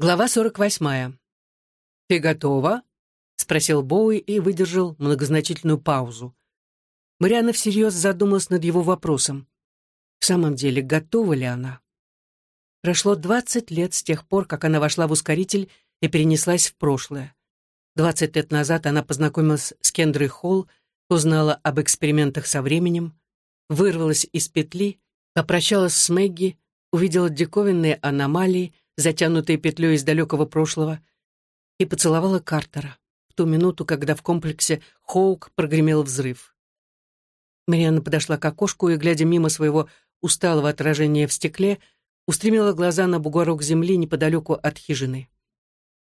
Глава 48. «Ты готова?» — спросил Боуи и выдержал многозначительную паузу. Марианна всерьез задумалась над его вопросом. В самом деле, готова ли она? Прошло двадцать лет с тех пор, как она вошла в ускоритель и перенеслась в прошлое. Двадцать лет назад она познакомилась с Кендрой Холл, узнала об экспериментах со временем, вырвалась из петли, попрощалась с Мэгги, увидела диковинные аномалии — затянутые петлей из далекого прошлого, и поцеловала Картера в ту минуту, когда в комплексе Хоук прогремел взрыв. Марианна подошла к окошку и, глядя мимо своего усталого отражения в стекле, устремила глаза на бугорок земли неподалеку от хижины.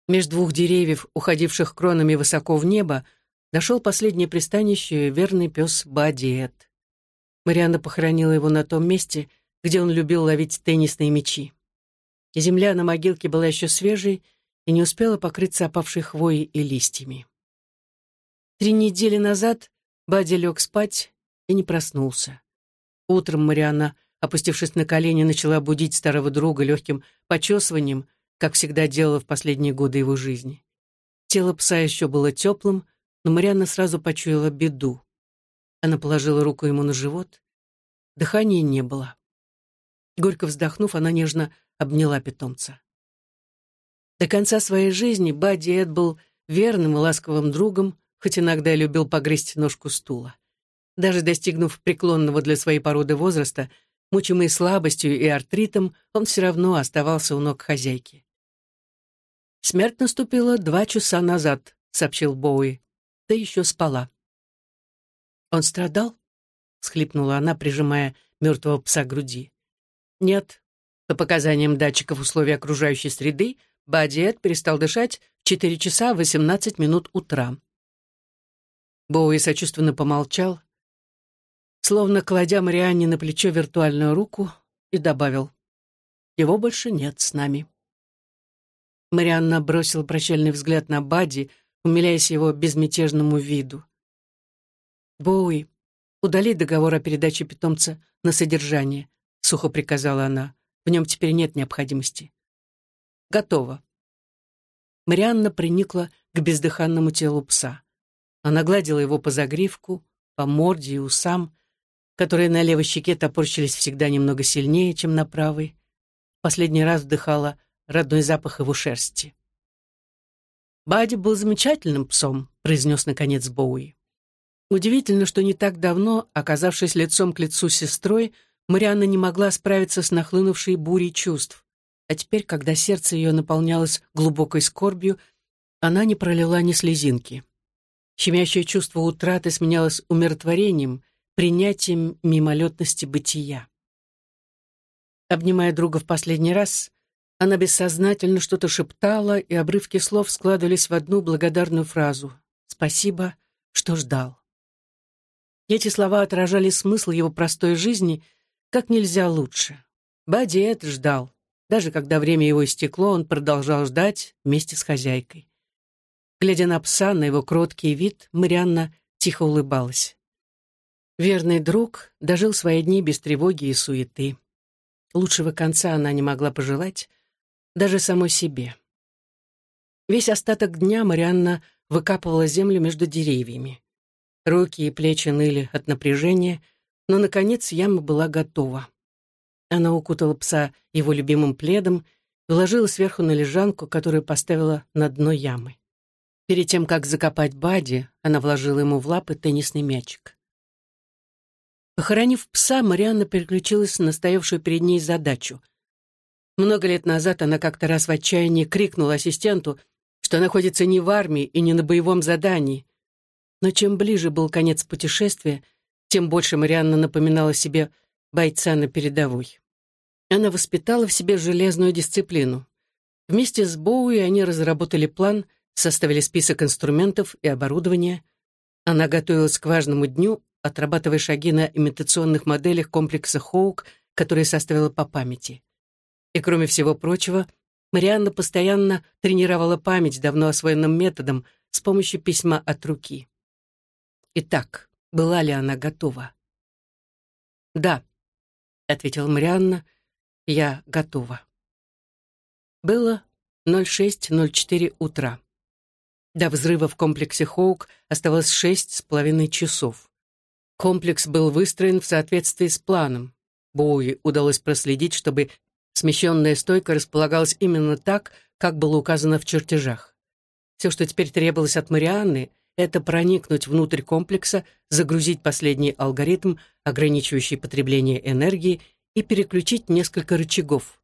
Между двух деревьев, уходивших кронами высоко в небо, нашел последнее пристанище верный пес Бадиет. Марианна похоронила его на том месте, где он любил ловить теннисные мячи земля на могилке была еще свежей и не успела покрыться опавшей хвоей и листьями. Три недели назад Бадди лег спать и не проснулся. Утром Марианна, опустившись на колени, начала будить старого друга легким почесыванием, как всегда делала в последние годы его жизни. Тело пса еще было теплым, но Марианна сразу почуяла беду. Она положила руку ему на живот. Дыхания не было. Горько вздохнув, она нежно обняла питомца. До конца своей жизни Бадди Эд был верным и ласковым другом, хоть иногда и любил погрызть ножку стула. Даже достигнув преклонного для своей породы возраста, мучимый слабостью и артритом, он все равно оставался у ног хозяйки. «Смерть наступила два часа назад», — сообщил Боуи. «Ты еще спала». «Он страдал?» — схлипнула она, прижимая мертвого пса к груди. «Нет, по показаниям датчиков условий окружающей среды, Бадиет перестал дышать в 4 часа 18 минут утра. Боуи сочувственно помолчал, словно кладя Марианне на плечо виртуальную руку, и добавил, «Его больше нет с нами». Марианна бросила прощальный взгляд на Бадди, умиляясь его безмятежному виду. «Боуи, удали договор о передаче питомца на содержание», — сухо приказала она. В нем теперь нет необходимости. Готово. Марианна приникла к бездыханному телу пса. Она гладила его по загривку, по морде и усам, которые на левой щеке топорщились всегда немного сильнее, чем на правой. Последний раз вдыхала родной запах его шерсти. «Бадди был замечательным псом», — произнес наконец Боуи. Удивительно, что не так давно, оказавшись лицом к лицу с сестрой, Марианна не могла справиться с нахлынувшей бурей чувств. А теперь, когда сердце ее наполнялось глубокой скорбью, она не пролила ни слезинки. Щемящее чувство утраты сменялось умиротворением, принятием мимолетности бытия. Обнимая друга в последний раз, она бессознательно что-то шептала, и обрывки слов складывались в одну благодарную фразу «Спасибо, что ждал». Эти слова отражали смысл его простой жизни — как нельзя лучше. Бадди Эд ждал. Даже когда время его истекло, он продолжал ждать вместе с хозяйкой. Глядя на пса, на его кроткий вид, Марианна тихо улыбалась. Верный друг дожил свои дни без тревоги и суеты. Лучшего конца она не могла пожелать даже самой себе. Весь остаток дня Марианна выкапывала землю между деревьями. Руки и плечи ныли от напряжения — но, наконец, яма была готова. Она укутала пса его любимым пледом и уложила сверху на лежанку, которую поставила на дно ямы. Перед тем, как закопать Бади, она вложила ему в лапы теннисный мячик. Похоронив пса, Марианна переключилась на стоявшую перед ней задачу. Много лет назад она как-то раз в отчаянии крикнула ассистенту, что находится не в армии и не на боевом задании. Но чем ближе был конец путешествия, тем больше Марианна напоминала себе бойца на передовой. Она воспитала в себе железную дисциплину. Вместе с Боуи они разработали план, составили список инструментов и оборудования. Она готовилась к важному дню, отрабатывая шаги на имитационных моделях комплекса Хоук, которые составила по памяти. И кроме всего прочего, Марианна постоянно тренировала память давно освоенным методом с помощью письма от руки. Итак, была ли она готова. «Да», — ответила Марианна, — «я готова». Было 06.04 утра. До взрыва в комплексе Хоук оставалось шесть с половиной часов. Комплекс был выстроен в соответствии с планом. Боуи удалось проследить, чтобы смещенная стойка располагалась именно так, как было указано в чертежах. Все, что теперь требовалось от Марианны, это проникнуть внутрь комплекса, загрузить последний алгоритм, ограничивающий потребление энергии, и переключить несколько рычагов.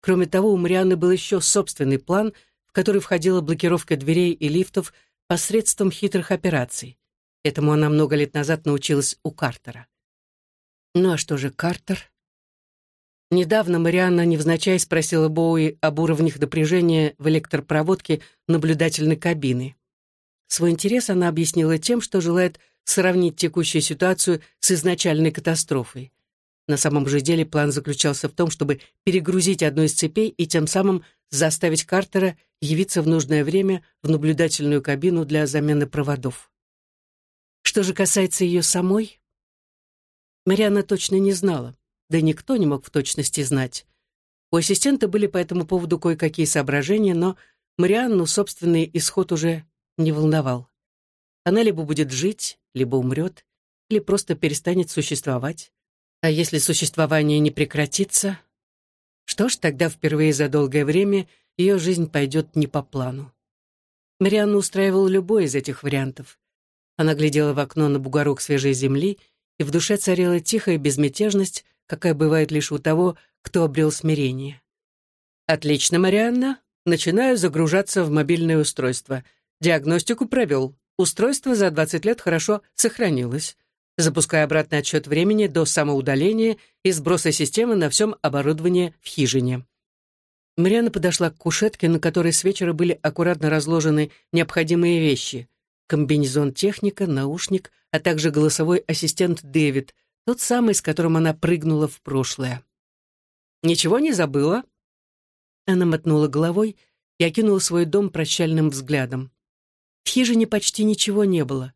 Кроме того, у Марианны был еще собственный план, в который входила блокировка дверей и лифтов посредством хитрых операций. Этому она много лет назад научилась у Картера. Ну а что же Картер? Недавно Марианна невзначай спросила Боуи об уровнях напряжения в электропроводке наблюдательной кабины. Свой интерес она объяснила тем, что желает сравнить текущую ситуацию с изначальной катастрофой. На самом же деле план заключался в том, чтобы перегрузить одну из цепей и тем самым заставить Картера явиться в нужное время в наблюдательную кабину для замены проводов. Что же касается ее самой, Марианна точно не знала да никто не мог в точности знать. У ассистента были по этому поводу кое-какие соображения, но Марианну собственный исход уже не волновал. Она либо будет жить, либо умрет, или просто перестанет существовать. А если существование не прекратится, что ж, тогда впервые за долгое время ее жизнь пойдет не по плану. Марианну устраивал любой из этих вариантов. Она глядела в окно на бугорок свежей земли, и в душе царила тихая безмятежность, какая бывает лишь у того, кто обрел смирение. «Отлично, Марианна. Начинаю загружаться в мобильное устройство. Диагностику провел. Устройство за 20 лет хорошо сохранилось. Запускаю обратный отсчет времени до самоудаления и сброса системы на всем оборудовании в хижине». Марианна подошла к кушетке, на которой с вечера были аккуратно разложены необходимые вещи. Комбинезон техника, наушник, а также голосовой ассистент Дэвид — тот самый, с которым она прыгнула в прошлое. «Ничего не забыла?» Она мотнула головой и окинула свой дом прощальным взглядом. В хижине почти ничего не было.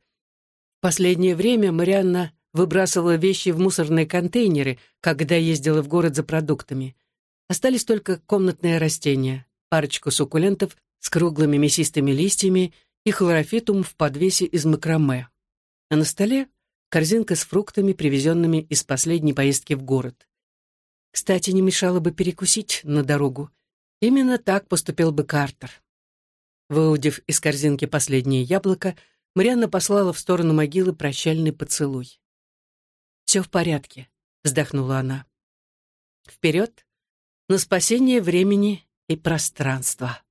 В последнее время Марианна выбрасывала вещи в мусорные контейнеры, когда ездила в город за продуктами. Остались только комнатные растения, парочку суккулентов с круглыми мясистыми листьями и хлорофитум в подвесе из макраме. А на столе корзинка с фруктами, привезенными из последней поездки в город. Кстати, не мешало бы перекусить на дорогу. Именно так поступил бы Картер. Выудив из корзинки последнее яблоко, Марианна послала в сторону могилы прощальный поцелуй. «Все в порядке», — вздохнула она. «Вперед! На спасение времени и пространства!»